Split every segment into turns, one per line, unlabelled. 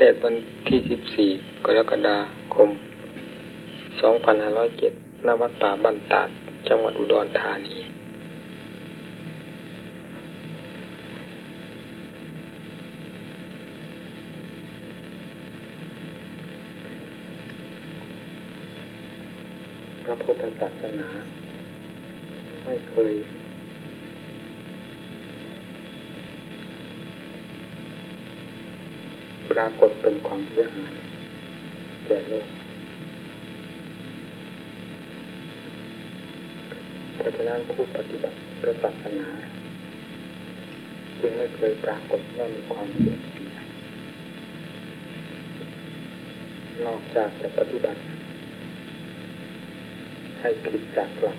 ทศวันที่14กรกฎาคม2507ณวัดป่าบ้านตาด จังหวัดอุดรธานี พระพุทธศาสนา ไม่เคย ปรากฏเป็นความเสียหายแก่โลกเพราะฉะนั้นผู้ปฏิบัติพระศาสนาจึงไม่เคยปรากฏว่ามีความเสียหายนอกจากจะปฏิบัติ ให้ผิดจากหลัก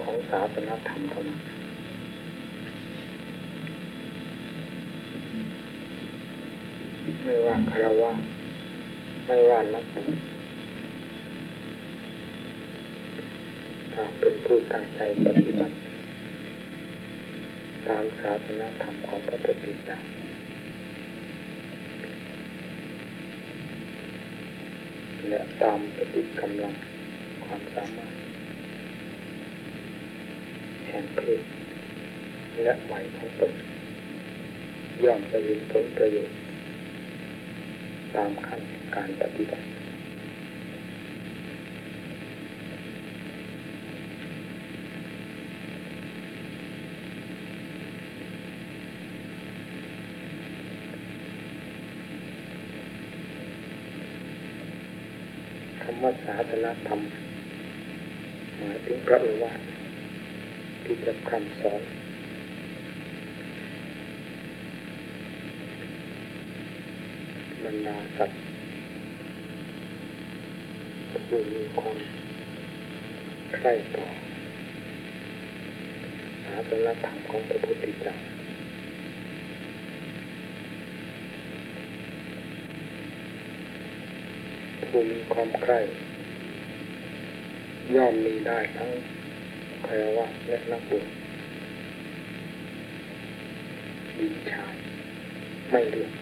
ของศาสนาธรรมเท่านั้น ไม่ว่าคารวะไม่ว่านักถ้าเป็นผู้ตั้งใจปฏิบัติ ตามศาสนาธรรมของพระพุทธเจ้าและตามปฏิกำลังความสามารถแห่งเพศและไหวของตนย่อมจะยินผลประโยชน์ ตามขั้นการปฏิบัติคำว่าศาสนาธรรมหมายถึงพระโอวาทที่จะคำสอนบรรดาสัตว์ผู้มี ความใครต่อศาสนธรรมของพระพุทธเจ้าผู้มีความใคร่ย่อมมีได้ทั้งคารวะและนักบวชดีชายไม่เลือก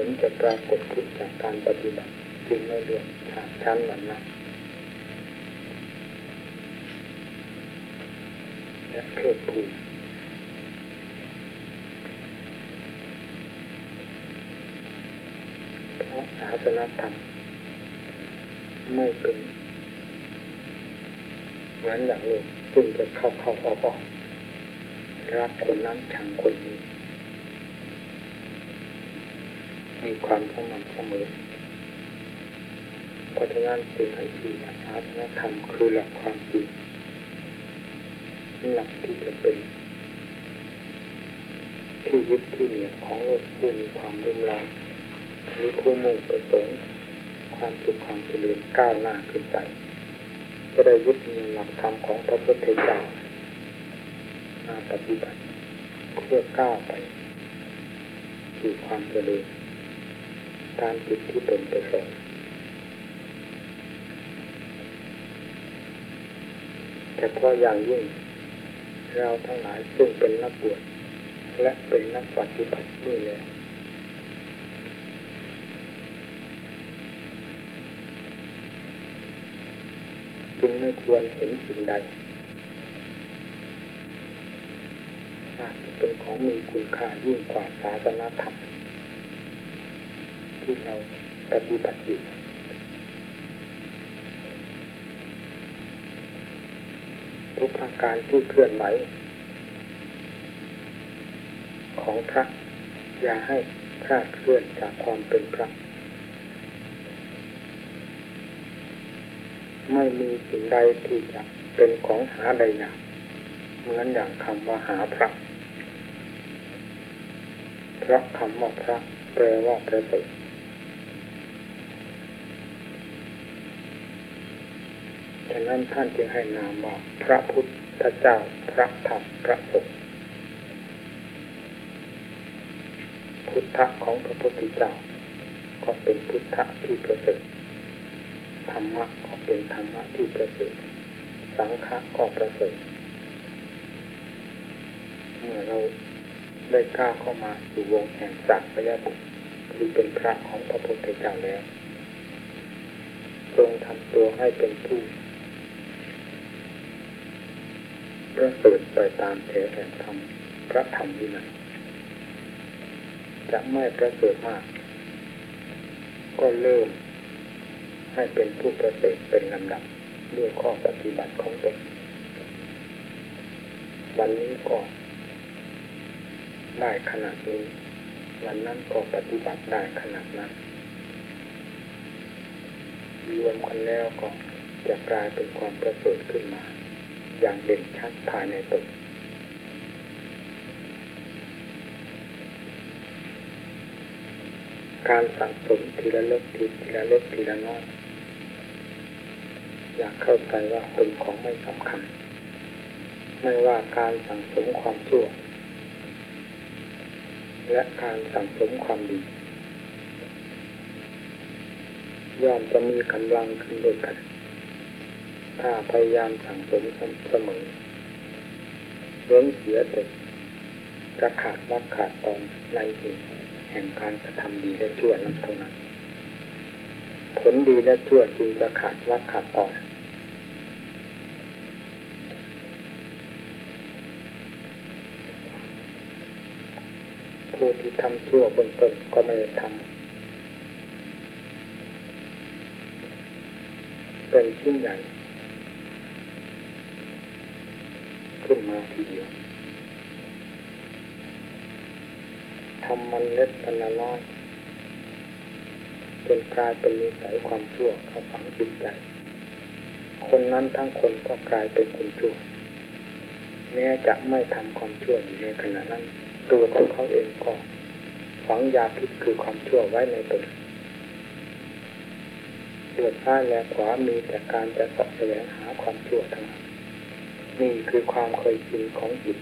ผลจะปรากฏขึ้นจากการปฏิบัติจึงไม่เลือกชาชั้นวันนั้นและเพศภูมิเพราะศาสนธรรมไม่เป็นเหมือนอย่างโลกซึ่งจะเข้าเข้าออกออกรักคนนั้นชังคนนี้ มีความสม่ำเสมอเพราะฉะนั้นจึงให้ชื่อาสนธรรมคือหลักความจริงหลักที่จะเป็น ที่ยึดที่เหนี่ยวของโลกผู้มีความรุ่มร้อนหรือผู้มุ่งประสงค์ความสุขความเจริญก้าวหน้าขึ้นไปก็ได้ยึดมีหลักธรรมของพระพุทธเจ้ามาปฏิบัติเพื่อก้าวไปสู่ความเจริญ ตามจิตที่ตนประสงค์แต่พออย่างยิ่งเราทั้งหลายซึ่งเป็นนักบวชและเป็นนักปฏิบัตินี่แหละจึงไม่ควรเห็นสิ่งใดอาจจะเป็นของมีคุณค่ายิ่งกว่าศาสนาธรรม ที่เราปฏิบัติอยู่ทุกอาการที่เคลื่อนไหวของพระ อย่าให้คลาดเคลื่อนจากความเป็นพระ ไม่มีสิ่งใดที่จะเป็นของหาใดอย่างเหมือนอย่างคำว่าหาพระ พระคำว่าพระแปลว่าประเสริฐะนั้นท่านจึงให้นามว่าพระพุทธเจ้าพระธรรมพระสงฆ์พุทธะของพระพุทธเจ้าก็เป็นพุทธะที่ประเสริฐธรรมะก็เป็นธรรมะที่ประเสริฐสังฆะก็ประเสริฐเมื่อเราได้กล้าเข้ามาสู่วงแห่งสักพยาบุตรคือเป็นพระของพระพุทธเจ้าแล้วทรงทำตัวให้เป็นผู้ ประเสริฐไปตามแถวแห่งธรรมพระธรรมวินัยจะไม่ประเสริฐมาก ก็เริ่มให้เป็นผู้ประเสริฐเป็นลำดับด้วยข้อปฏิบัติของตนวันนี้ก็ได้ขนาดนี้ วันนั้นก็ปฏิบัติได้ขนาดนั้นรวมกันแล้วก็จะกลายเป็นความประเสริฐขึ้นมา อย่างเด่นชัดภายในตนการสั่งสมทีละเล็กทีทละเล็กทีละน้อยอยากเข้าใจว่าเป็นของไม่สำคัญ ไม่ว่าการสั่งสมความชั่ว และการสั่งสมความดีย่อมจะมีกำลังขึ้นด้วยกัน ถ้าพยายามสั่งสมเสมอเว้นเสียแต่จะขาดวักขาดตอนในเหตุแห่งการกระทำดีและชั่วนั้นเท่านั้น ผลดีและชั่วจึงจะขาดวักขาดตอนผู้ที่ทำชั่วเบื้องต้นก็ไม่ได้ทำเป็นชิ้นใหญ่ขึ้นมา ทีเดียวทำมันเล็กมันละน้อยจนกลายเป็นนิสัยความชั่วเข้าฝังจิตใจ คนนั้นทั้งคนก็กลายเป็นคนชั่ว แม้จะไม่ทำความชั่วอยู่ในขณะนั้น ตัวของเขาเองก็ฝังยาพิษคือความชั่วไว้ในตนเดือดร้ายและขวามีแต่การจะสอบแสวงหาความชั่วทั้งนั้น นี่คือความเคยชินของจิต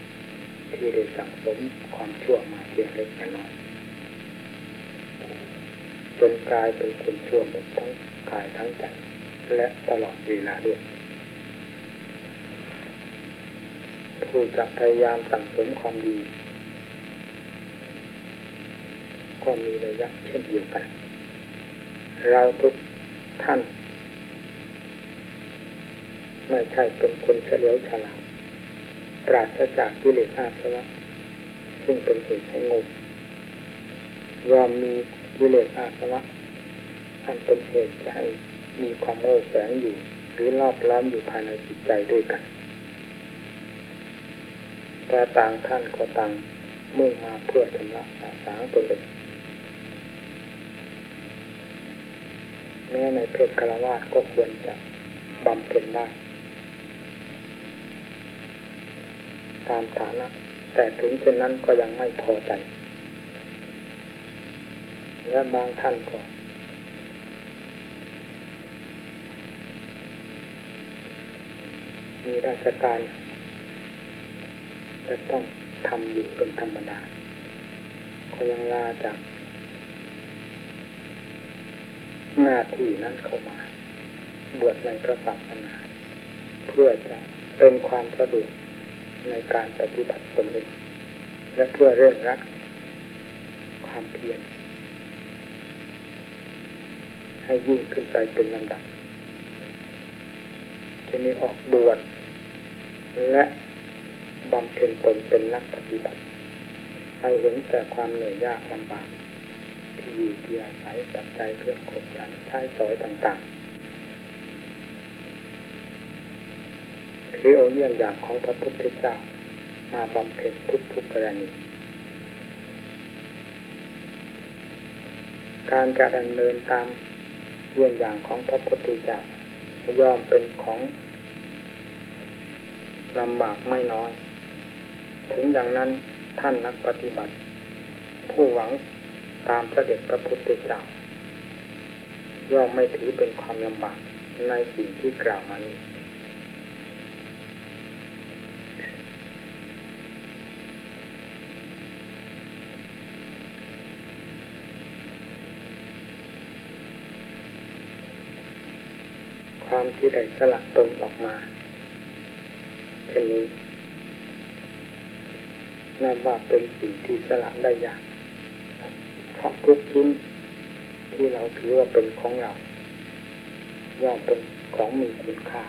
ที่ได้สั่งสมความชั่วมาเพียงเล็กน้อยจนกลายเป็นคนชั่วหมดทั้งกายทั้งใจและตลอดเวลาด้วยผู้จะพยายามสั่งสมความดี ก็มีระยะเช่นเดียวกัน เราทุกท่าน ไม่ใช่เป็นคนเฉลียวฉลาดปราศจากกิเลสอาสวะซึ่งเป็นเหตุให้งงยอมมีกิเลสอาสวะอันเป็นเหตุจะให้มีความโง่แฝงอยู่ หรือรอบล้อมอยู่ภายในจิตใจด้วยกัน แต่ต่างท่านก็ต่างมุ่งมาเพื่อชำระสาสางตนเองแม้ในเพศคารวะก็ควรจะบำเพ็ญได้ ตามฐานะ แต่ถึงเช่นนั้นก็ยังไม่พอใจ และบางท่านก็มีราชการจะต้องทำอยู่เป็นธรรมดาก็ยังลาจากหน้าที่นั้นเข้ามา บวชในพระศาสนาเพื่อจะเป็นความสะดวก ในการปฏิบัติตนเองและเพื่อเร่งรักความเพียรให้ยิ่งขึ้นไปเป็นลำดับจะมีออกบวชและบำเพ็ญตนเป็นนักปฏิบัติ ให้เห็นแต่ความเหนื่อยยากลำบากที่อยู่ที่อาศัยปัจจัยเครื่องขบฉันใช้สอยต่างๆ คือเอาเยี่ยงอย่างของพระพุทธเจ้ามาบำเพ็ญทุกทุกกรณีการจะดำเนินตามเยี่ยงอย่างของพระพุทธเจ้าย่อมเป็นของลำบากไม่น้อย ถึงอย่างนั้นท่านนักปฏิบัติ ผู้หวังตามเสด็จพระพุทธเจ้าย่อมไม่ถือเป็นความลำบากในสิ่งที่กล่าวมานี้ ความที่ได้สลักตนออกมาเช่นนี้นั่นว่าเป็นสิ่งที่สละได้ยากเพราะทุกชิ้นที่เราถือว่าเป็นของเราย่อมเป็นของมีคุณค่า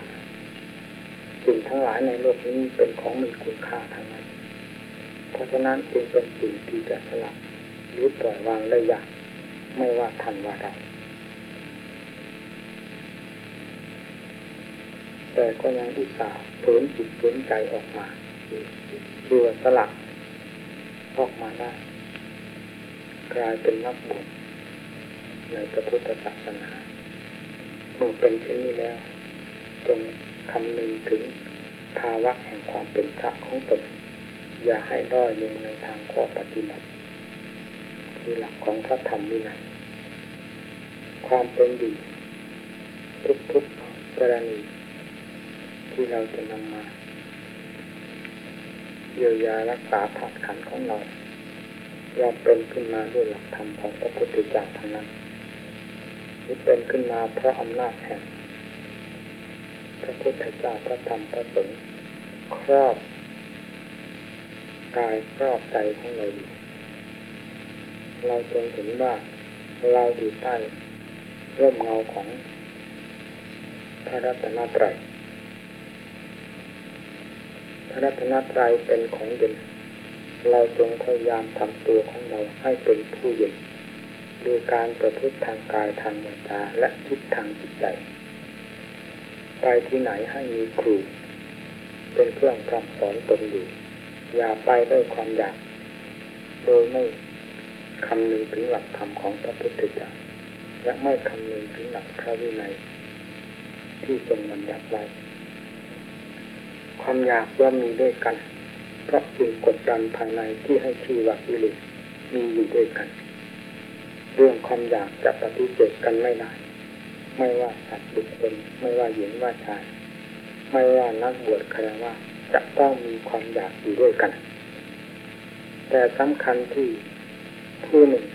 สิ่งทั้งหลายในโลกนี้เป็นของมีคุณค่าทั้งนั้นเพราะฉะนั้นจึงเป็นสิ่งที่จะสละหรือปล่อยวางได้ยากไม่ว่าทันว่าใด แต่ก็ยังอุตส่าห์ฝืนจิตฝืนใจออกมาเพื่อสลักออกมาได้กลายเป็นนักบุญในพระพุทธศาสนาเมื่อเป็นเช่นนี้แล้วจงคำนึงถึงภาวะแห่งความเป็นพระของตนอย่าให้ด้อยลงในทางข้อปฏิบัติคือหลักของพระธรรมวินัยความเป็นดีทุกๆกรณี ที่เราจะนำมาเยียวยารักษาถาดขันของเราย่อมเป็นขึ้นมาด้วยหลักธรรมของพระพุทธเจ้าทั้งนั้นหรือเป็นขึ้นมาเพราะอำนาจแห่งพระพุทธเจ้าพระธรรมพระสงฆ์ครอบกายครอบใจของเราอยู่เราจงเห็นว่าเราอยู่ใต้ร่มเงาของพระรัตนตรัย ระรัตนตรัยเป็นของเย็น เราจงพยายามทำตัวของเราให้เป็นผู้เย็นโดยการประพฤติทางกายทางวาจาและคิดทางจิตใจไปที่ไหนให้มีครู เป็นเครื่องคำสอนตนอยู่อย่าไปด้วยความอยาก โดยไม่คำนึงถึงหลักธรรมของพระพุทธเจ้าและไม่คำนึงถึงหลักพระวินัยที่ทรงบัญญัติไว้ ความอยากย่อมมีด้วยกัน เพราะสิ่งกดดันภายในที่ให้ชื่อว่าวิเลมีอยู่ด้วยกัน เรื่องความอยากจะปฏิเสธกันไม่ได้ ไม่ว่าสัตว์บุคคลไม่ว่าหญิงว่าชาย ไม่ว่านักบวชคารว่าจะต้องมีความอยากอยู่ด้วยกัน แต่สำคัญที่ผู้หนึ่ง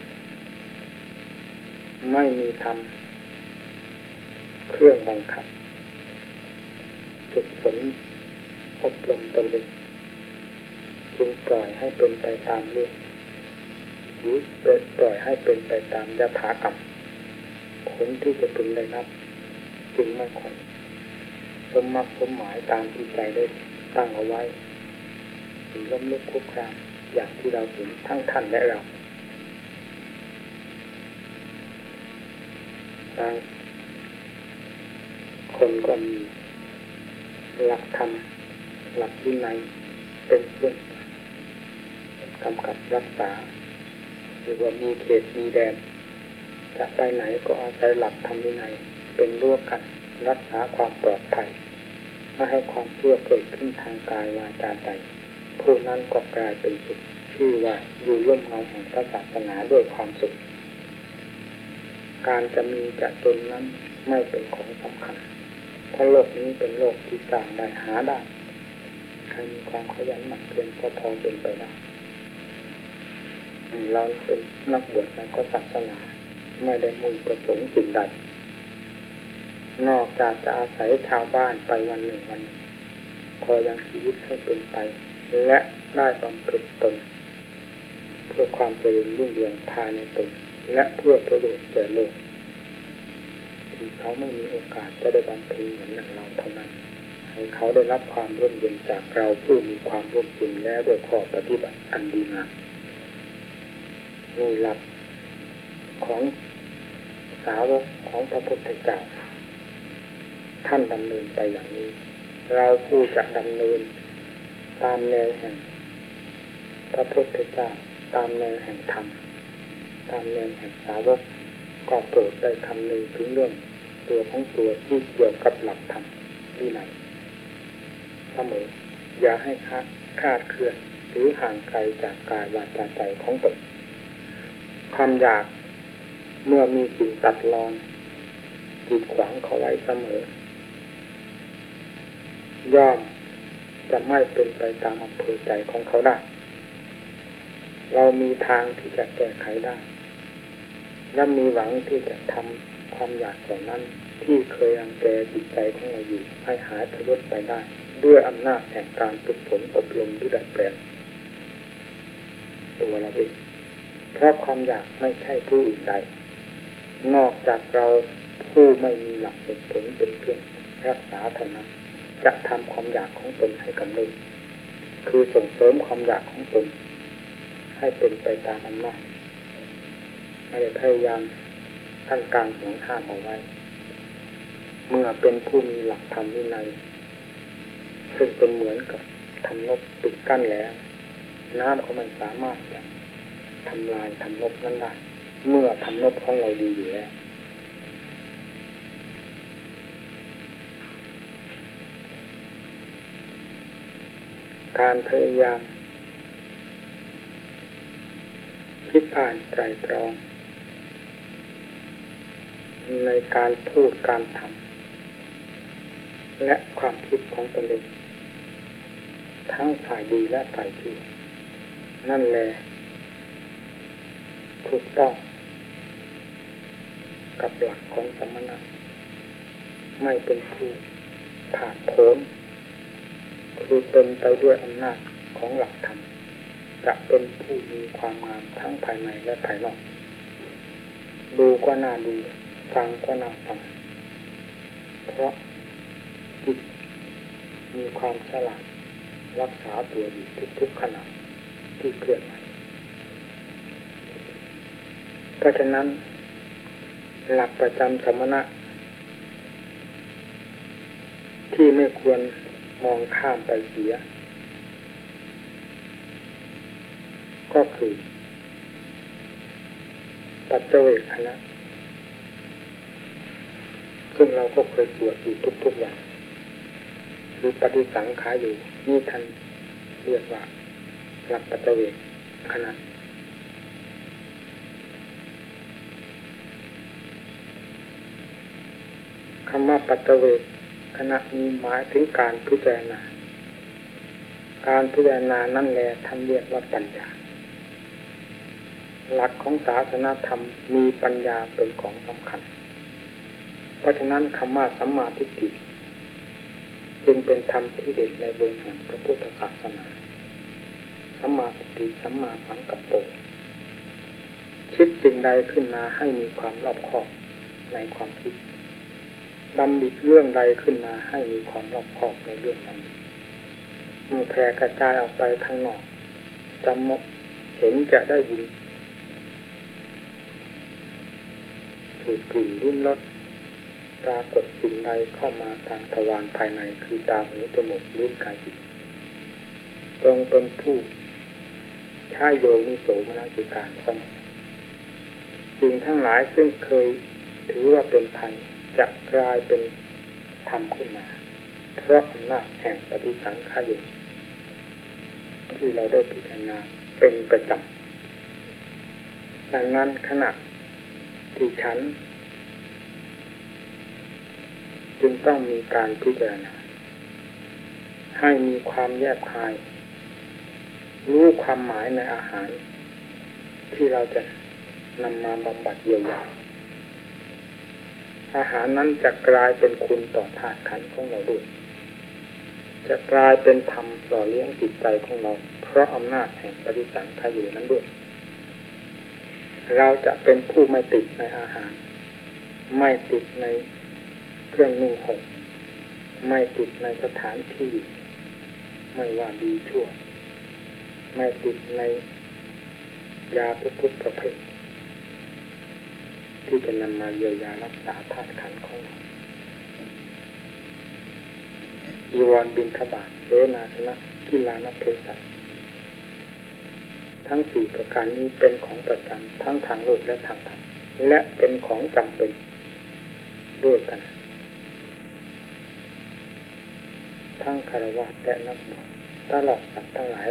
ไม่มีธรรมเครื่องบังคับฝึกฝน อบรมตนเองจึงปล่อยให้เป็นไปตามเรื่องหรือปล่อยให้เป็นไปตามยถากรรมผลที่จะพึงได้รับจึงไม่ค่อยสมมักสมหมายตามที่ใจได้ตั้งเอาไว้หรือล้มลุกคุกคามอย่างที่เราเห็นทั้งท่านและเราบางคนก็มีหลักธรรม หลักวินัยเป็นเครื่องกำกับรักษาหรือว่ามีเขตมีแดนจะไปไหนก็อาศัยหลักธรรมวินัยเป็นร่วกันรักษาความปลอดภัยไม่ให้ความเชื่อเกิดขึ้นทางกายวาจาใจผู้นั้นก็กลายเป็นสุขชื่อว่าอยู่ร่วมเงาแห่งพระศาสนาด้วยความสุข การจะมีจะตนนั้นไม่เป็นของสำคัญเพราะโลกนี้เป็นโลกที่สร้างได้หาได้ ใครมีความขยันหมั่นเพียรก็พอเป็นไปได้เราเป็นนักบวชในศาสนาไม่ได้มุ่งประสงค์สิ่งใดนอกจากจะอาศัยชาวบ้านไปวันหนึ่งวันพอยังชีวิตให้เป็นไป และได้บำเพ็ญตน เพื่อความเจริญรุ่งเรืองภายในตน และเพื่อประโยชน์แก่โลกที่เขาไม่มีโอกาสจะได้บำเพ็ญเหมือนเราเท่านั้น ให้เขาได้รับความร่มเย็นจากเราผู้มีความร่มเย็นแล้วด้วยข้อปฏิบัติอันดีงามมีหลักของสาวกของพระพุทธเจ้าท่านดำเนินไปอย่างนี้ เราผู้จะดำเนินตามแนวแห่งพระพุทธเจ้าตามแนวแห่งธรรมตามแนวแห่งสาวกก็โปรดได้คำนึงถึงเรื่องตัวของตัวที่เกี่ยวกับหลักธรรมที่ไหน เสมออย่าให้คาดคาดเคลื่อนหรือห่างไกลจากกายวาจาใจของตนความอยากเมื่อมีสิ่งตัดรอนจิตขวางเขาไว้เสมอย่อมจะไม่เป็นไปตามอำเภอใจของเขาได้ เรามีทางที่จะแก้ไขได้ และมีหวังที่จะทำความอยากเหล่านั้นที่เคยรังแกจิตใจของเราอยู่ให้หายทะลุไปได้ ด้วยอำนาจแห่งการฝึกฝนอบรมด้วยดัดแปลงเองเพราะความอยากไม่ใช่ผู้อื่นใด นอกจากเราผู้ไม่มีหลักเหตุผลเป็นเครื่องรักษาเท่านั้นจะทำความอยากของตนให้กำเนิดคือส่งเสริมความอยากของตน ให้เป็นไปตามอำนาจไม่ได้พยายามท่านกลางของห้ามเอาไว้ เมื่อเป็นผู้มีหลักธรรมวินัย ซึ่งเป็นเหมือนกับทำนบปิดกั้นแล้ว น้ำเขามันสามารถจะทำลายทำนบนั้นได้เมื่อทำนบของเราดีอยู่แล้วการพยายามคิดอ่านใจตรอง ในการพูดการทำและความคิดของตนเอง ทั้งฝ่ายดีและฝ่ายชั่วนั่นแหละถูกต้อง กับหลักของสมณะ ไม่เป็นผู้ผ่านโผนคือเป็นไปด้วยอำนาจของหลักธรรมจะเป็นผู้มีความงามทั้งภายในและภายนอก ดูก็น่าดู ฟังก็น่าฟัง เพราะจิตมีความฉลาด รักษาตัวอยู่ทุกๆขณะที่เคลื่อนไหวเพราะฉะนั้น หลักประจำสมณะ ที่ไม่ควรมองข้ามไปเสีย ก็คือปัจเจเวคณะซึ่งเราก็เคยตรวจอยู่ทุกๆวันหรือปฏิสังขารอยู่ นี่ท่านเรียกว่าหลักปัจเจเวคขณะคำว่าปัจเจเวคขณะนี้หมายถึงการพิจารณา การพิจารณานั่นแหละท่านเรียกว่าปัญญา หลักของศาสนาธรรมมีปัญญาเป็นของสำคัญ เพราะฉะนั้นคำว่าสัมมาทิฏฐิ จึงเป็นธรรมที่เด่นในวงแห่งพระพุทธศาสนาสัมมาทิฏฐิสัมมาสังกัปปะคิดสิ่งใดขึ้นมาให้มีความรอบคอบในความคิดดำดิเรื่องใดขึ้นมาให้มีความรอบคอบในเรื่องนั้นเมื่อแผ่กระจายออกไปข้างนอกจำมกเห็นจะได้ยินถูกกลิ่นรุ่นรส ปรากฏสิ่งใดเข้ามาทางทวารภายในคือตาหูจมูกลิ้นกายจิตตรงเป็นผู้ใช้โยนิโสมนสิการเสมอสิ่งทั้งหลายซึ่งเคยถือว่าเป็นภัยจะกลายเป็นธรรมขึ้นมาเพราะอำนาจแห่งปฏิสังขารที่เราได้พิจารณาเป็นประจำดังนั้นขณะที่ฉัน จึงต้องมีการพิจารณาให้มีความแยบคาย รู้ความหมายในอาหาร ที่เราจะนำมาบำบัดเยียวยาอาหารนั้นจะกลายเป็นคุณต่อธาตุขันของเราด้วย จะกลายเป็นธรรมหล่อเลี้ยงจิตใจของเรา เพราะอำนาจแห่งปฏิสังขารนั้นด้วย เราจะเป็นผู้ไม่ติดในอาหาร ไม่ติดใน เครื่องนุ่งห่มไม่ติดในสถานที่ ไม่ว่าดีชั่ว ไม่ติดในยาทุกๆประเภทที่จะนำมาเยียวยารักษาธาตุขันของเราอีวอนบินทบาทเวนาสนะกิลานเพศัทั้งสี่ประการนี้เป็นของประจำทั้งทางโลกและทางธรรมและเป็นของจำเป็นด้วยกัน ทั้งคารวะและนักบวชตลอดสัตว์ทั้งหลาย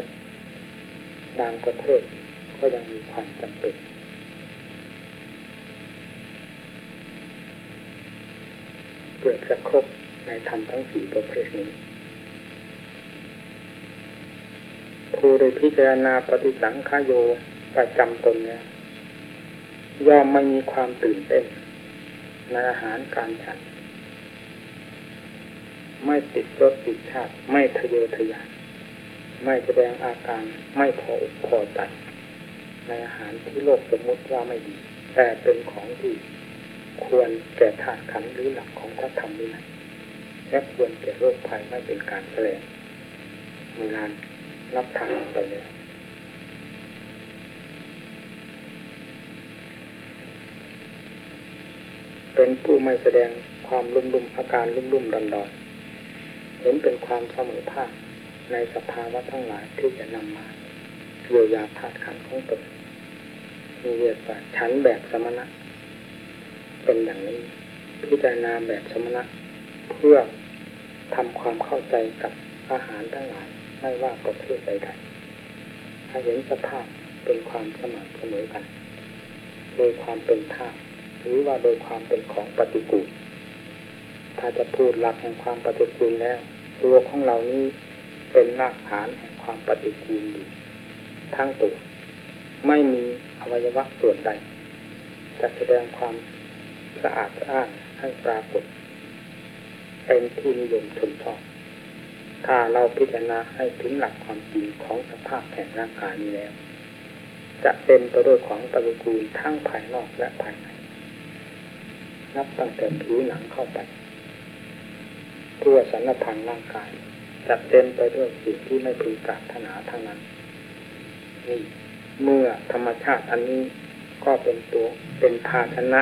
บางประเทศก็ยังมีความจำเป็นเกิดจะครบในธรรมทั้งสี่ประเภทนี้ผู้ได้พิจารณาปฏิสังขายโยประจำตนเนี่ยย่อมไม่มีความตื่นเต้นในอาหารการฉัน ไม่ติดรสติดชาติ ไม่ทะเยอทะยานไม่แสดงอาการไม่พออกพอใจในอาหารที่โลกสมมติว่าไม่ดี แต่เป็นของที่ควรแก่ธาตุขันหรือหลักของพระธรรมนี่นะและควรแก่โรคภัยไม่เป็นการแสดงเวลานรับทานไปเลยเป็นผู้ไม่แสดงความลุ่มลุ่มอาการลุ่มลุ่มดอนดอน เห็นเป็นความเสมอภาคในสภาวะทั้งหลายที่จะนำมาเยียวยาธาตุขันธ์ของตนมีเรียกว่าชั้นแบบสมณะ เป็นอย่างนี้พิจารณาแบบสมณะ เพื่อทำความเข้าใจกับอาหารทั้งหลายไม่ว่าประเภทใดๆถ้าเห็นสภาพเป็นความสม่ำเสมอกัน โดยความเป็นธาตุหรือว่าโดยความเป็นของปฏิกูล ถ้าจะพูดหลักแห่งความปฏิกูลแล้ว ตัวของเรานี้เป็นรากฐานแห่งความปฏิกูลอยู่ทั้งตัวไม่มีอวัยวะส่วนใดจะแสดงความสะอาดสะอ้านให้ปรากฏเป็นที่นิยมชมชอบถ้าเราพิจารณาให้ถึงหลักความจริงของสภาพแห่งร่างกายนี้แล้ว จะเต็มไปด้วยของปฏิกูลทั้งภายนอกและภายในนับตั้งแต่ผิวหนังเข้าไป ทั่วสารพังร่างกายจะเต็มไปด้วยสิ่งที่ไม่พึงปรารถนาทั้งนั้นนี่เมื่อธรรมชาติอันนี้ก็เป็นตัวเป็นภาชนะ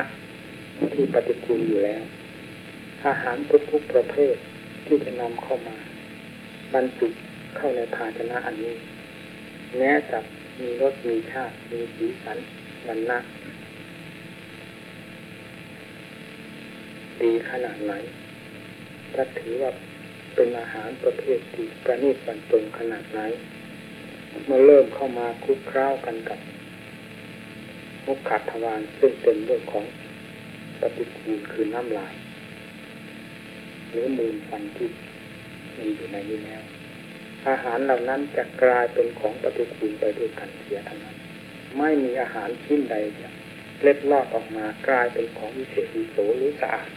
ที่ปฏิกูลอยู่แล้ว อาหารทุกๆประเภทที่จะนำเข้ามา บรรจุเข้าในภาชนะอันนี้ แม้จะมีรสมีชาติมีสีสันวันนะดีขนาดไหน ถ้าถือว่าเป็นอาหารประเภทที่ประณีตบรรจงขนาดไหนเมื่อเริ่มเข้ามาคลุกคล้าวกันกับมุขขาดทวารซึ่งเป็นเรื่องของปฏิกูลคือน้ำลาย หรือมูลฟันที่มีอยู่ในนี้แล้ว อาหารเหล่านั้นจะกลายเป็นของปฏิกูลไปด้วยกันเสียทั้งนั้น ไม่มีอาหารชิ้นใดจะเล็ดลอดออกมากลายเป็นของวิเศษวิโสหรือสะอาด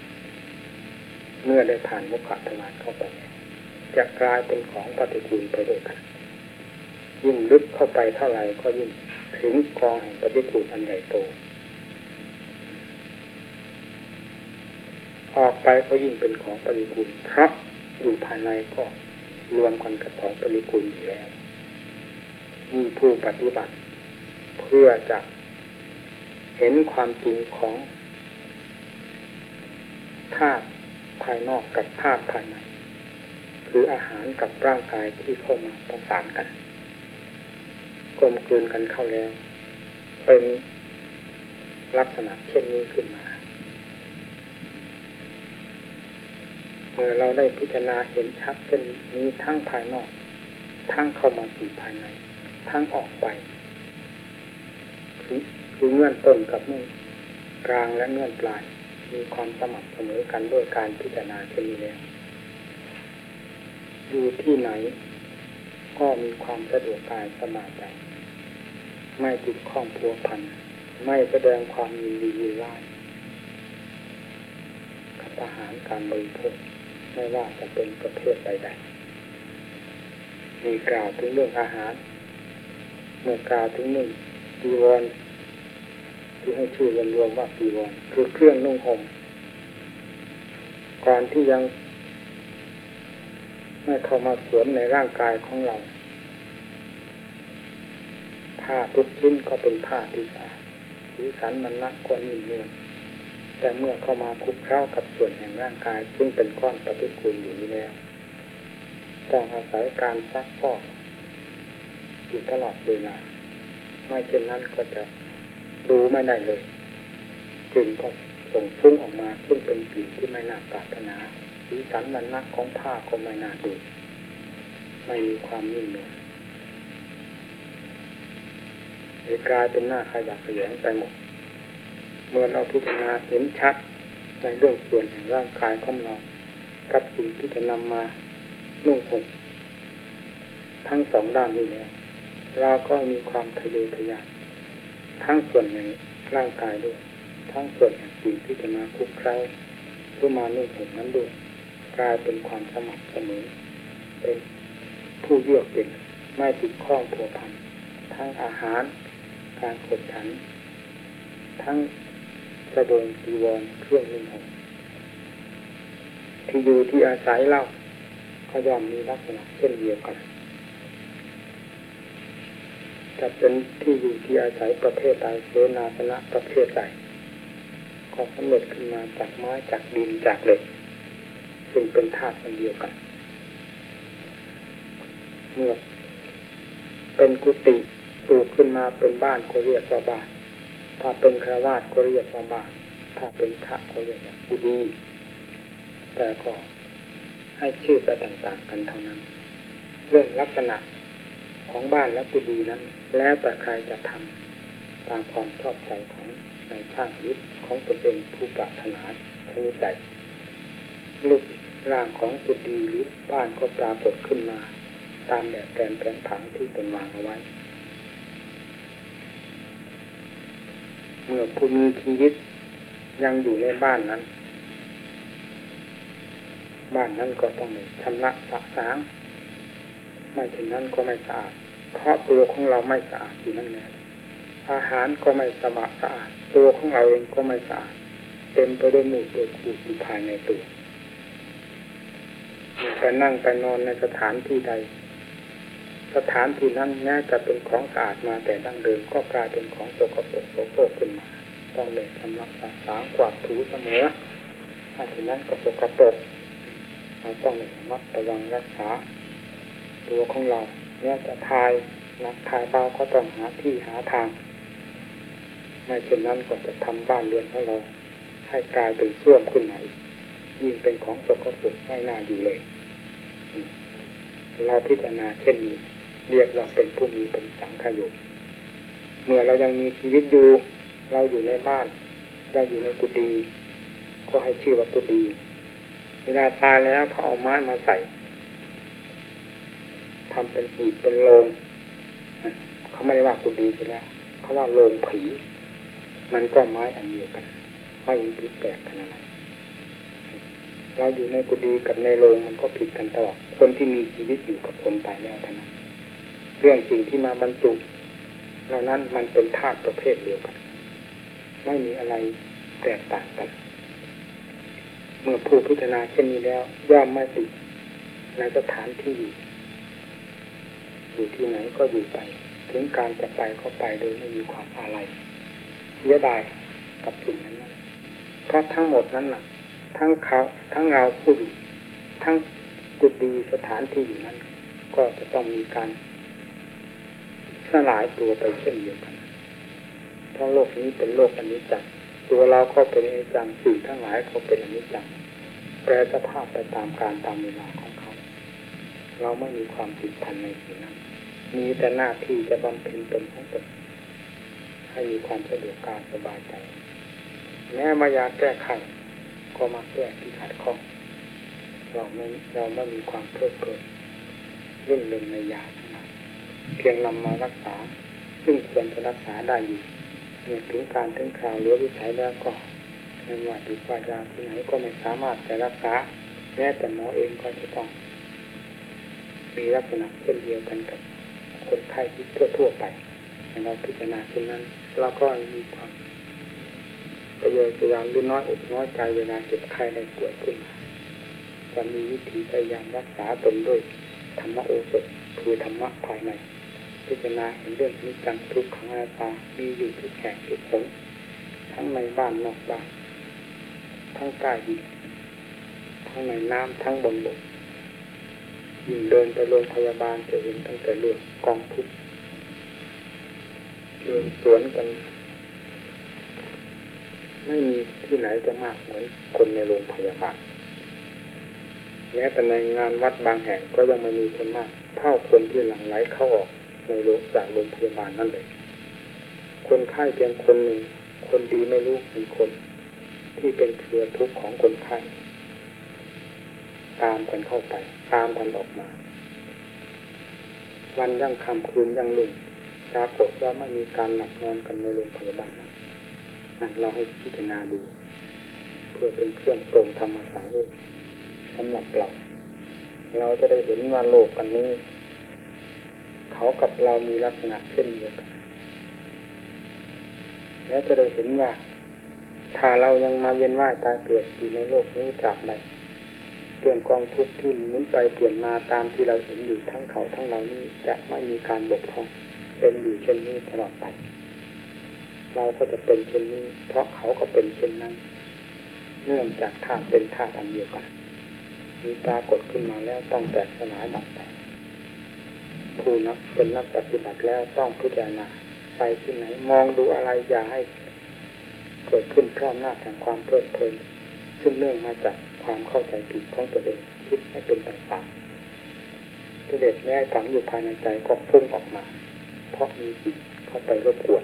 เมื่อได้ผ่านมุขทวารเข้าไปจะกลายเป็นของปฏิกูลไปด้วยกันยิ่งลึกเข้าไปเท่าไหร่ก็ยิ่งถึงกองแห่งปฏิกูลอันใหญ่โต ออกไปก็ยิ่งเป็นของปฏิกูลเพราะอยู่ภายในก็รวมกันกับของปฏิกูลอยู่แล้วมีผู้ปฏิบัติ เพื่อจะเห็นความจริงของธาตุ ภายนอกกับธาตุภายในคืออาหารกับร่างกายที่เข้ามาประสานกันกลมกลืนกันเข้าแล้ว เป็นลักษณะเช่นนี้ขึ้นมา เมื่อเราได้พิจารณาเห็นชัดเช่นนี้ทั้งภายนอก ทั้งเข้ามาสู่ภายใน ทั้งออกไปคือเงื่อนต้นกับเงื่อนกลางและเงื่อนปลาย มีความสม่ำเสมอกันด้วยการพิจารณาเช่นนี้แล้วอยู่ที่ไหน ก็มีความสะดวกกายสบายใจไม่ติดข้องพัวพัน ไม่แสดงความยินดียินร้ายกับอาหารการบริโภคไม่ว่าจะเป็นประเภทใดๆมีกล่าวถึงเรื่องอาหาร เมื่อกล่าวถึงหนึ่งจีวร ที่ให้ชื่อรวมๆว่าปีวรคือเครื่องนุ่งห่มก่อนที่ยังไม่เข้ามาสวมในร่างกายของเรา ผ้าทุกชิ้นก็เป็นผ้าที่สะอาดสีสันมันนักกว่านิ่มเนืองแต่เมื่อเข้ามาคุกเข้ากับส่วนแห่งร่างกาย ซึ่งเป็นก้อนปฏิกูลอยู่นี้แล้วต้องอาศัยการซักฟอกอยู่ตลอดเวลาไม่เช่นนั้นก็จะ ดูไม่ได้เลยจึงก็ส่งฟุ้งออกมาซึ่งเป็นกลิ่นที่ไม่น่าปรารถนาสีสันมันนักของผ้าก็ไม่น่าดูไม่มีความนิ่มนวลเลยกลายเป็นหน้าขยักขยงไปหมดเมื่อเราพิจารณาเห็นชัดในเรื่องส่วนแห่งร่างกายของเรากับสิ่งที่จะนำมานุ่งห่มทั้งสองด้านนี้แล้วเราก็มีความทะเยอทะยาน ทั้งส่วนแห่งร่างกายด้วย ทั้งส่วนแห่งสิ่งที่จะมาคุกคล้าเพื่อมานุ่งห่มนั้นด้วยกลายเป็นความสมัครเสมอเป็นผู้เยือกเป็นไม่ติดข้องผัวพันทั้งอาหาร การขดฉัน ทั้งกระโดงจีวรเครื่องนุ่งห่มที่อยู่ที่อาศัยเล่าก็ย่อมมีลักษณะเช่นเดียวกัน จะเป็นที่อยู่ที่อาศัยประเภทใดเสนาสนะประเภทใดก็สำเร็จขึ้นมาจากไม้จากดินจากเหล็กซึ่งเป็นธาตุอันเดียวกัน เมื่อเป็นกุฏิปลูกขึ้นมาเป็นบ้านก็เรียกว่าบ้าน ถ้าเป็นคราวาสก็เรียกว่าบ้าน ถ้าเป็นพระก็เรียกว่ากุฏิแต่ก็ให้ชื่อไปต่างๆกันเท่านั้น เรื่องลักษณะ ของบ้านและกุฏินั้น แล้วแต่ใครจะทำตามความชอบใจของในช่างยึดของตนเองผู้ปรารถนาทางใจรูปร่างของกุฏิหรือบ้านก็ปรากฏขึ้นมา ตามแบบแผนแผนผังที่เป็นวางเอาไว้ เมื่อผู้มีชีวิตยังอยู่ในบ้านนั้น บ้านนั้นก็ต้องชำระสะสาง ไม่เช่นนั้นก็ไม่สะอาด เพราะตัวของเราไม่สะอาดอยู่นั่นแหละอาหารก็ไม่สะอาดสะอาดตัวของเราเองก็ไม่สะอาดเต็มไปด้วยหมู่ตัวขูดอยู่ภายในตัวไปนั่งไปนอนในสถานที่ใด สถานที่นั้นแม้จะเป็นของสะอาดมาแต่ดั้งเดิมก็กลายเป็นของสกปรกโสโครกขึ้นมา ต้องเลยทำรักษาสางกวาดถูเสมอถ้าฉะนั้นก็สกปรกเราต้องเลยระมัดระวังรักษาตัวของเรา เนี่ยจะทายนักทายเบาก็ต้องหาที่หาทาง ไม่เช่นนั้นก็จะทำบ้านเรือนของเราให้กลายเป็นส้วมขึ้นไหนยิ่งเป็นของสกปรกไม่น่าอยู่เลยเราพิจารณาเช่นนี้เรียกเราเป็นผู้มีเป็นสังขยุเมื่อเรายังมีชีวิตอยู่ เราอยู่ในบ้านเราอยู่ในกุฏิก็ให้ชื่อว่ากุฏิเวลาตายแล้วเขาเอาไม้มาใส่ ทำเป็นหีเป็นโลงเขาไม่ได้ว่ากุฏิใช่ไหมเขาว่าโลงผี มันก็ไม้อันเดียวกันไม่มีผิดแปลกขนาดไหนเราอยู่ในกุฏิกับในโรงมันก็ผิดกันตลอดคนที่มีชีวิตอยู่กับคนตายแล้วเท่านั้นเรื่องสิ่งที่มาบรรจุเหล่านั้นมันเป็นธาตุประเภทเดียวกัน ไม่มีอะไรแตกต่างกัน เมื่อผู้พิจารณาเช่นนี้แล้วย่อมไม่ติดในสถานที่ อยู่ที่ไหนก็อยู่ไป ถึงการจะไปก็ไปโดยไม่มีความอะไรเสียดายกับสิ่งนั้นเพราะทั้งหมดนั้นน่ะ ทั้งเขาทั้งเราผู้อยู่ทั้งกุฏิสถานที่อยู่นั้น ก็จะต้องมีการสลายตัวไปเช่นเดียวกันเพราะโลกนี้เป็นโลกอนิจจ์ตัวเราก็เป็นอนิจจังสิ่งทั้งหลายก็เป็นอนิจจังแปรสภาพไปตามการตามเวลาของ เราไม่มีความผิดพันในสิ่งนั้น มีแต่หน้าที่จะบำเพ็ญตนของตนให้มีความสะดวกการสบายใจ แม้มายาแก้ไขก็มาแก้ที่ขาดข้องเราไม่เราไม่มีความเพลิดเพลินรื่องเริงในยาทั้งนั้นเพียงนำมารักษา ซึ่งควรจะรักษาได้อยู่เมื่อถึงการถึงคราวหลือวิสัยแล้วก็ไม่ว่าดีกว่ายาที่ไหนก็ไม่สามารถจะรักษาแม้แต่หมอเองก็จะต้อง มีลักษณะเช่นเดียวกันกับคนไข้ที่ทั่วๆไปเราพิจารณาเช่นนั้นเราก็มีความประโยชน์พยายามรู้น้อยอกน้อยใจเวลาเจ็บไข้ได้ป่วยขึ้นมาจะมีวิธีพยายามรักษาตนด้วยธรรมโอสถคือธรรมะภายใน พิจารณาเห็นเรื่องนี้จังทุกขังอาตามีอยู่ทุกแห่งทุกคนทั้งในบ้านนอกบ้านทั้งกายทั้งในน้ำทั้งบนบก เดินไปโรงพยาบาลจะเห็นตั้งแต่เรื่องกองทุกข์เดินสวนกัน ไม่มีที่ไหนจะมากเหมือนคนในโรงพยาบาลแม้แต่ในงานวัดบางแห่งก็ยังไม่มีคนมาก เท่าคนที่หลั่งไหลเข้าออกในโรงจากโรงพยาบาลนั่นเลย คนไข้เพียงคนหนึ่ง คนดีไม่รู้กี่คน ที่เป็นเครือทุกข์ของคนไข้ ตามกันเข้าไป ตามกันออกมา วันยังคำคืนยังลุ่งปรากฏว่าไม่มีการหลับนอนกันในโรงพยาบาลนั่นเราให้พิจารณาดู เพื่อเป็นเครื่องตรงธรรมสาระสำหรับเราเราจะได้เห็นว่าโลกกันนี้ เขากับเรามีลักษณะเช่นเดียวกันแล้วจะได้เห็นว่า ถ้าเรายังมาเวียนว่ายตายเกิดอยู่ในโลกนี้จากใด เรื่องกองทุกข์ที่หมุนไปเปลี่ยนมาตามที่เราเห็นอยู่ทั้งเขาทั้งเรานี้จะไม่มีการบกพร่องเป็นอยู่เช่นนี้ตลอดไป เราก็จะเป็นเช่นนี้ เพราะเขาก็เป็นเช่นนั้น เนื่องจากธาตุเป็นธาตุอันเดียวกันมีปรากฏขึ้นมาแล้วต้องแตกสลายหมดไปผู้นักเป็นนักปฏิบัติแล้วต้องพิจารณาไปที่ไหน มองดูอะไรอย่าให้ เกิดขึ้นพร้อมหน้าแห่งความเพลิดเพลินซึ่งเนื่องมาจาก ความเข้าใจผิดของตัวเองคิดให้เป็นต่างๆกิเลสแม้ฝังอยู่ภายในใจก็พุ่งออกมา เพราะมีจิตเข้าไปรบกวน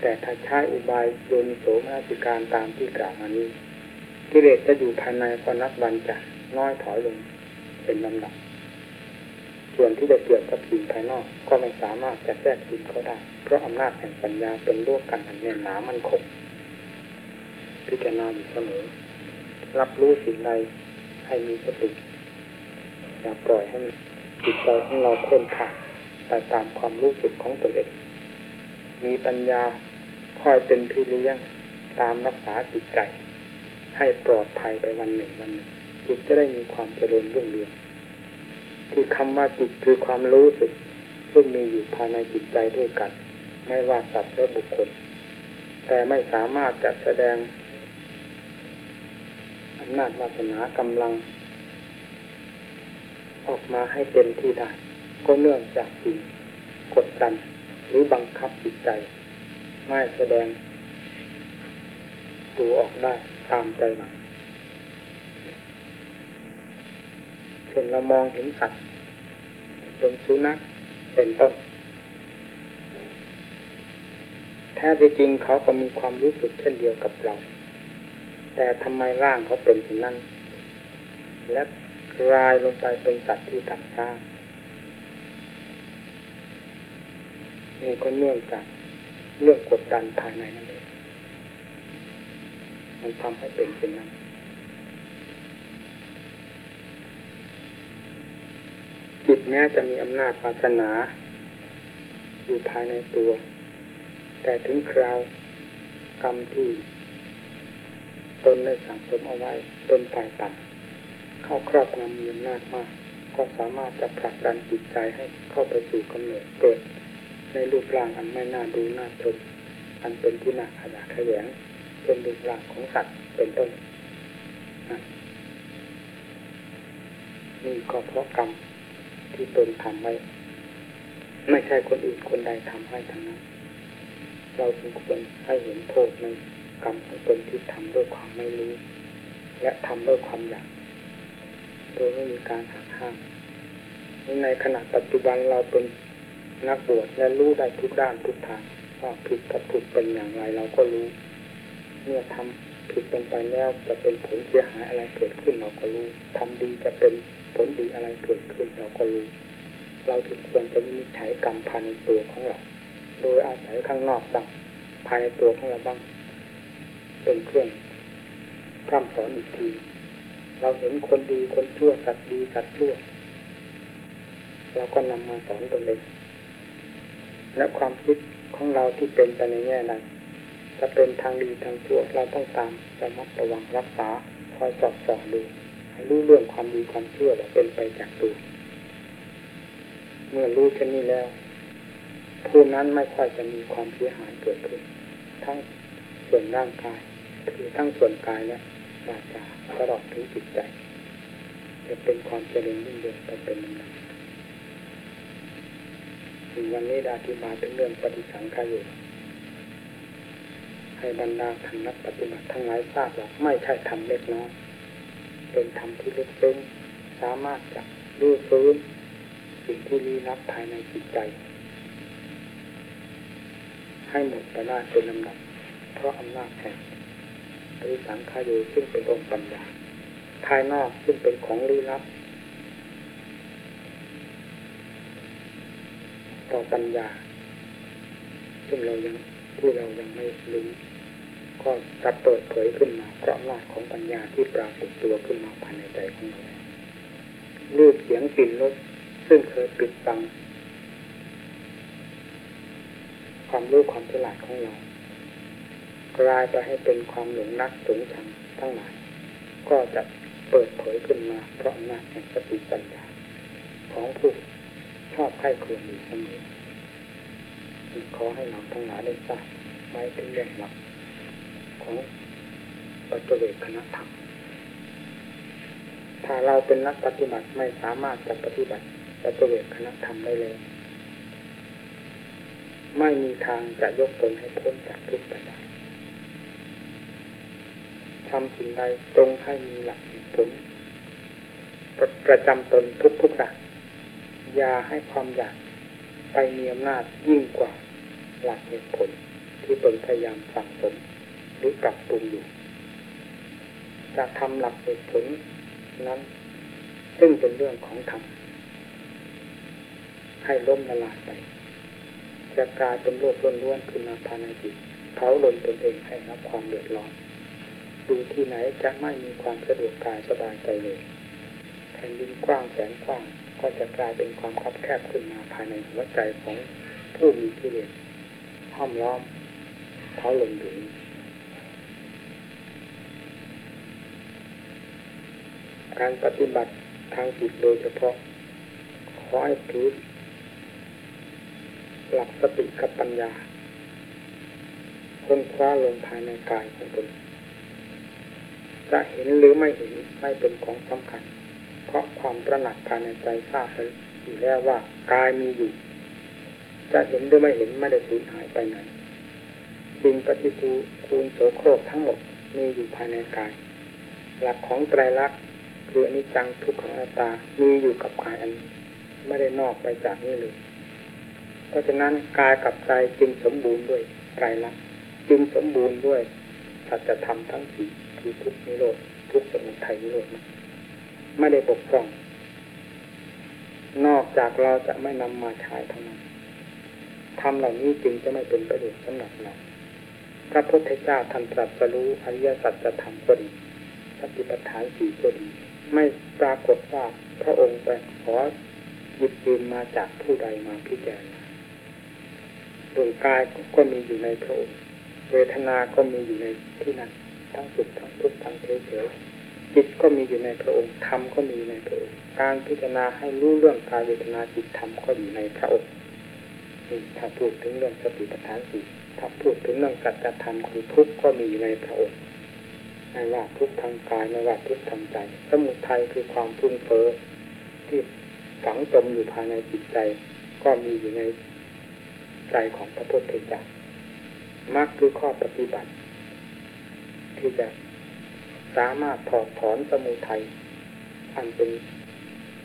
แต่ถ้าใช้อุบายโยนิโสมนสิการตามที่กล่าวมานี้กิเลสจะอยู่ภายในก็นับวันจะน้อยถอยลงเป็นลำดับส่วนที่จะเกี่ยวกับสิ่งภายนอกก็ไม่สามารถจะแทรกซึมเขาได้ เพราะอำนาจแห่งปัญญาเป็นร่วมกันอันแน่นหนามันคงพิจารณาอยู่เสมอ รับรู้สิ่งใดให้มีสติอย่าปล่อยให้จิตใจของเราเคลื่อนผ่านไปตามความรู้สึกของตัวเองมีปัญญาคอยเป็นพี่เลี้ยงตามรักษาจิตใจ ให้ปลอดภัยไปวันหนึ่งวันหนึ่งจิตจะได้มีความเจริญรุ่งเรืองที่คำว่าจิตคือความรู้สึกซึ่งมีอยู่ภายในจิตใจด้วยกัน ไม่ว่าสัตว์และบุคคล แต่ไม่สามารถจะแสดง อำนาจวาสนากำลัง ออกมาให้เต็มที่ได้ ก็เนื่องจากสิ่งกดดันหรือบังคับจิตใจ ไม่แสดงตัวออกได้ตามใจหวังเช่นเรามองเห็นสัตว์เป็นสุนัขเป็นต้นแท้จริงเขาก็มีความรู้สึกเช่นเดียวกับเรา แต่ทำไมร่างเขาเป็นอย่างนั้น และกลายลงไปเป็นสัตว์ที่ต่ำช้านี่ก็เนื่องจากเรื่องกดดันภายในนั่นเองมันทำให้เป็นเช่นนั้นจิตแม้จะมีอำนาจวาสนา อยู่ภายในตัว แต่ถึงคราวกรรมที่ ตนได้สั่งสมเอาไว้ตนฝ่ายต่ำเข้าครอบงำมีอำนาจมาก ก็สามารถจะผลักดันจิตใจให้เข้าไปสู่กำเนิดเกิด ในรูปร่างอันไม่น่าดูน่าชมอันเป็นที่น่าขยะแขยงเป็นรูปร่างของสัตว์เป็นต้นนี่ก็เพราะกรรมที่ตนทำไว้ ไม่ใช่คนอื่นคนใดทำให้ทั้งนั้น เราจึงควรให้เห็นโทษใน กรรมของตนที่ทำด้วยความไม่รู้ และทำด้วยความอยากโดยไม่มีการหักห้ามในขณะปัจจุบันเราเป็นนักบวชและรู้ได้ทุกด้านทุกทางว่าผิดกับถูกเป็นอย่างไรเราก็รู้ เมื่อทำผิดเป็นไปแล้วจะเป็นผลเสียหายอะไรเกิดขึ้นเราก็รู้ทำดีจะเป็นผลดีอะไรเกิดขึ้นเราก็รู้ เราถึงควรจะมีใช้กรรมภายในตัวของเรา โดยอาศัยข้างนอกบ้างภายในตัวของเราบ้าง เป็นเครื่องพร่ำสอนอีกที เราเห็นคนดีคนชั่วสัตว์ดีสัตว์ชั่ว เราก็นำมาสอนตนเองและความคิดของเราที่เป็นไปในแง่นั้นจะเป็นทางดีทางชั่วเราต้องตามระมัดระวังรักษาคอยสอบส่องดูให้รู้เรื่องความดีความชั่วและเป็นไปจากตัวเมื่อรู้เช่นนี้แล้วผู้นั้นไม่ค่อยจะมีความเสียหายเกิดขึ้นทั้งส่วนร่างกาย คือทั้งส่วนกายและวาจาตลอดถึงจิตใจ จะเป็นความเจริญรุ่งเรืองไปเป็นลำดับถึงวันนี้ได้อธิบายถึงเรื่องปฏิสังขารอยู่ให้บรรดาท่านนักปฏิบัติทั้งหลายทราบว่าไม่ใช่ทำเล็กน้อยเป็นธรรมที่ลึกซึ้งสามารถจะรู้ฟื้นสิ่งที่ลี้ลับภายในจิตใจ ให้หมดไปได้เป็นลำดับเพราะอำนาจแห่ง ปฏิสังขารอยู่ซึ่งเป็นองค์ปัญญาภายนอกซึ่งเป็นของลี้ลับ ต่อปัญญา ซึ่งเรายังที่เรายังไม่รู้ก็จะเปิดเผยขึ้นมาเพราะอำนาจของปัญญาที่ปรากฏตัวขึ้นมาภายในใจของเรารูปเสียงกลิ่นรสซึ่งเคยปิดบัง ความรู้ความฉลาดของเรา ลายไปให้เป็นความหลงรักสูงชังทั้งหลาย ก็จะเปิดเผยขึ้นมาเพราะอำนาจแห่งสติปัญญาของผู้ชอบใคร่ครวญอยู่เสมอขอให้เราทั้งหลายได้ทราบไว้เป็นเรื่องหลักของปัจจุบันคณะธรรมถ้าเราเป็นนักปฏิบัติไม่สามารถจะปฏิบัติปัจจุบันคณะธรรมได้เลยไม่มีทางจะยกตนให้พ้นจากทุกข์ไปได้ ทำสิ่งใดตรงให้มีหลักผลประประจำตนทุกทุกอย่างอย่าให้ความอยากไปมีอำนาจยิ่งกว่าหลักเหตุผลที่ตนพยายามสั่งสมหรือปรับปรุงอยู่จะทำหลักเหตุผลนั้น ซึ่งเป็นเรื่องของธรรมให้ล้มละลายไป จะกลายเป็นโลกล้วนๆขึ้นมาภายในจิตเผาลนตนเองให้รับความเดือดร้อน ดูที่ไหนจะไม่มีความสะดวกกายสบายใจเลยแผ่นดินกว้างแสนกว้างก็จะกลายเป็นความคับแคบขึ้นมาภายในหัวใจของผู้มีกิเลสห้อมล้อมเผาลนอยู่นี้การปฏิบัติทางจิตโดยเฉพาะขอให้ถือหลักสติกับปัญญาค้นคว้าลงภายในกายของตน จะเห็นหรือไม่เห็นไม่เป็นของสำคัญ เพราะความตระหนักภายในใจทราบอยู่แล้วว่ากายมีอยู่ จะเห็นหรือไม่เห็นไม่ได้สูญหายไปไหนสิ่งปฏิกูคูณโสโครกทั้งหมดมีอยู่ภายในกาย หลักของไตรลักษณ์คืออนิจจังทุกขังอนัตตา มีอยู่กับกายอันนี้ไม่ได้นอกไปจากนี้เลย เพราะฉะนั้นกายกับใจจึงสมบูรณ์ด้วยไตรลักษณ์จึงสมบูรณ์ด้วยสัจธรรมทั้งสี่ คือทุกนิโรธทุกสมุทัยนิโรธไม่ได้บกพร่อง นอกจากเราจะไม่นำมาใช้เท่านั้นทำเหล่านี้จึงจะไม่เป็นประโยชน์สำหรับเราพระพุทธเจ้าท่านตรัสรู้อริยสัจธรรมก็ดีสติปัฏฐานสี่ก็ดีไม่ปรากฏว่าพระองค์ไปขอหยิบยืมมาจากผู้ใดมาพิจารณาดวงกายก็มีอยู่ในพระองค์ เวทนาก็มีอยู่ในที่นั้น ทั้งสุขทั้งทุกข์ทั้งเฉยๆจิตก็มีอยู่ในพระองค์ธรรมก็มีในพระองค์การพิจารณาให้รู้เรื่องกายเวทนาจิตธรรมก็อยู่ในพระองค์ถ้าพูดถึงเรื่องสติปัฏฐานสี่ถ้าพูดถึงเรื่องสัจธรรมคือทุกข์ก็มีอยู่ในพระองค์ไม่ว่าทุกทางกายไม่ว่าทุกทางใจ สมุทัยคือความพุ่งเฟ้อที่ฝังจมอยู่ภายในจิตใจ ก็มีอยู่ในใจของพระพุทธเจ้ามรรคคือข้อปฏิบัติ ที่จะสามารถถอดถอนสมุทัยอันเป็น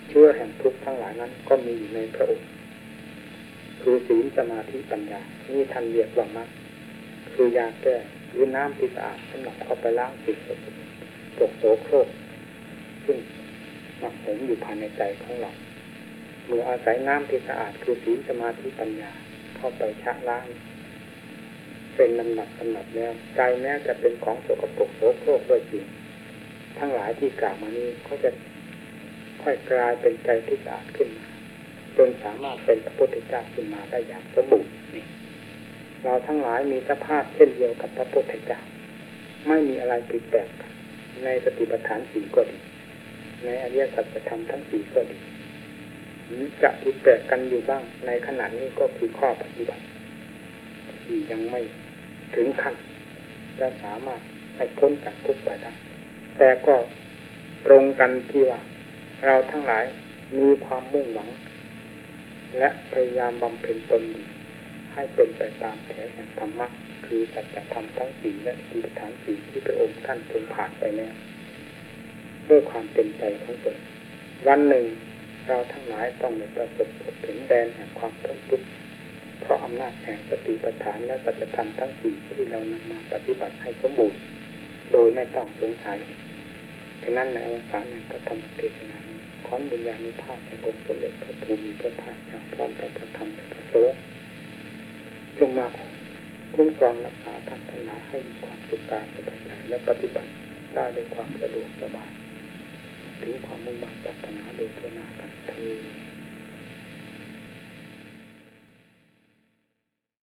เชื่อแห่งทุกข์ทั้งหลายนั้นก็มีอยู่ในพระองค์คือศีลสมาธิปัญญา นี่ท่านเรียกว่ามรรคคือยาแก้หรือน้ำที่สะอาดสำหรับเข้าไปล้างจิตตกโสโครกซึ่งหมักหมมอยู่ภายในใจของเราเมื่ออาศัยน้ำที่สะอาดคือศีลสมาธิปัญญาเข้าไปชะล้าง เป็นลำดับลำดับแล้วใจแม้จะเป็นของสกปรกโสโครกด้วยจริง ทั้งหลายที่กล่าวมานี้ก็จะค่อยกลายเป็นใจที่สะอาดขึ้นมาจนสามารถเป็นพระพุทธเจ้าขึ้นมาได้อย่างสมบูรณ์นี่เราทั้งหลายมีสภาพเช่นเดียวกับพระพุทธเจ้าไม่มีอะไรผิดแปลกในสติปัฏฐานสี่ก็ดีในอริยสัจธรรมทั้งสี่ก็ดีจะผิดแปลกกันอยู่บ้างในขณะนี้ก็คือข้อปฏิบัติที่ยังไม่ ถึงขั้นจะสามารถให้พ้นจากทุกข์ไปได้แต่ก็ตรงกันที่ว่า เราทั้งหลายมีความมุ่งหวัง และพยายามบำเพ็ญตนให้เป็นไปตามแผนแห่งธรรมะคือสัจธรรมทั้งสี่และสีฐานสี่ที่พระองค์ท่านทรงผ่านไปแล้วด้วยความเต็มใจของตนวันหนึ่ง เราทั้งหลายต้องได้ประสบพบถึงแดนแห่งความทุกข์ เพราะอำนาจแห่งสติปัฏฐานและสัจธรรมทั้งสี่ที่เรานำมาปฏิบัติให้สมบูรณ์โดยไม่ต้องสงสัยฉะนั้นในอวสานแห่งพระธรรมเทศนาขอนบุญญาณิภาพในองค์สมเด็จพระภูมิพระภาคอย่างพร้อมกับพระธรรมและพระสงฆ์ลงมาคุ้มครองรักษาท่านทั้งหลายให้มีความสุขกายสบายใจและปฏิบัติได้ด้วยความสะดวกสบายถึงความมุ่งมั่นปรารถนาโดยทั่วหน้ากันเธอ